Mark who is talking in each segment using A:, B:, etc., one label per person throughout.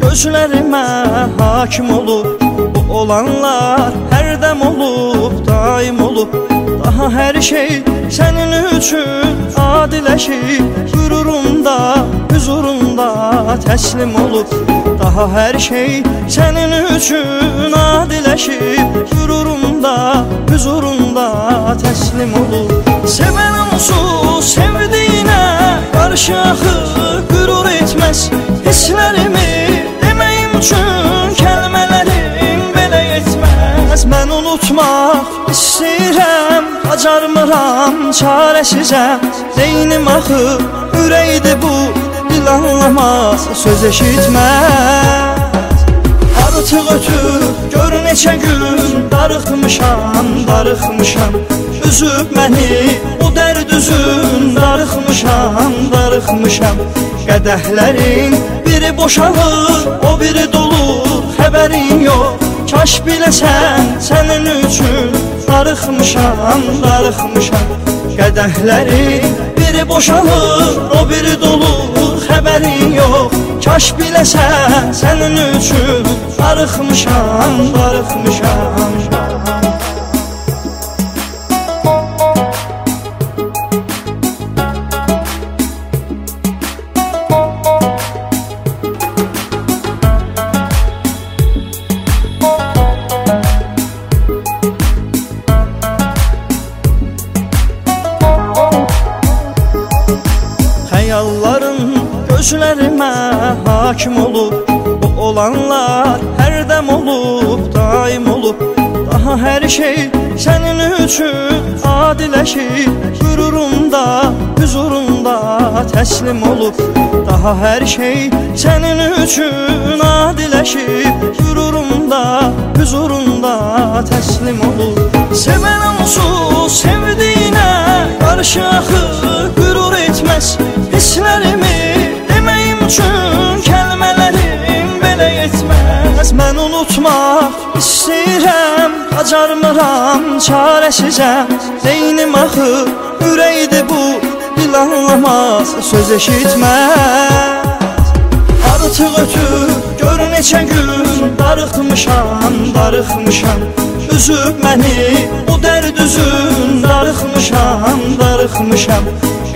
A: gözlərimə hakim olub Bu olanlar hərdəm olub, daim olub Daha hər şey sənin üçün adiləşib Qürurumda, huzurunda təslim olub Daha hər şey sənin üçün adiləşib Qürurumda, huzurunda unutmaq istəyirəm, bacarmıram, çarəsizəm Deynim axı, ürəkdir bu, dil anlamaz, söz eşitməz. Artıq ötür, gör neçə gün Darıxmışam, darıxmışam. Üzüb məni bu dərd üzün Darıxmışam, darıxmışam. Qədəhlərin biri boşalır O biri dolu, xəbərin yox Kaş biləsən, sənin üçün Darıxmışam, darıxmışam Qədəhlərin biri boşalır O biri dolu, xəbərin yox. Kaş biləsən, sənin üçün Darıxmışam, darıxmışam gözlərimə hakim olub Bu olanlar hərdəm olub, daim olub. Daha hər şey sənin üçün adiləşib Qürurumda, huzurunda təslim olub. Daha hər şey sənin üçün adiləşib Qürurumda, huzurunda təslim olub. Sevən onsuz sevdiyinə qarşı Mən unutmaq istəyirəm, bacarmıram, çarəsizəm. Deynim axı, ürəkdir bu, dil anlamaz, söz eşitməz Artıq ötür, gör neçə gün Darıxmışam, darıxmışam. Üzüb məni bu dərd üzün Darıxmışam, darıxmışam.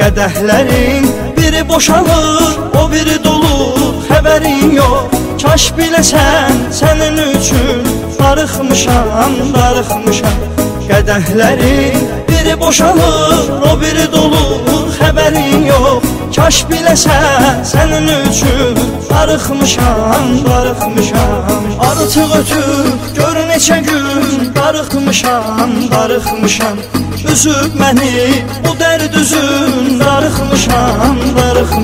A: Qədəhlərin biri boşalır O biri dolu, xəbərin yox Kaş biləsən, sənin üçün Darıxmışam, darıxmışam. Qədəhlərin biri boşalır O biri dolu, xəbərin yox. Kaş biləsən, sənin üçün Darıxmışam, darıxmışam. Artıq ötür, gör neçə gün Darıxmışam, darıxmışam. Üzüb məni bu dərd üzün Darıxmışam,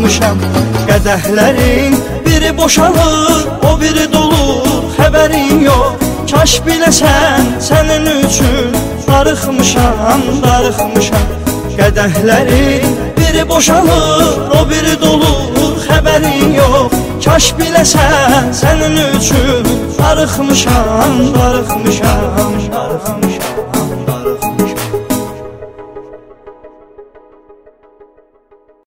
A: darıxmışam Qədəhlərin biri boşalır O biri dolu, xəbərin yox. Kaş biləsən, sənin üçün Darıxmışam, darıxmışam. Qədəhlərin biri boşalır O biri dolu, xəbərin yox. Kaş biləsən, sənin üçün Darıxmışam, darıxmışam, darıxmışam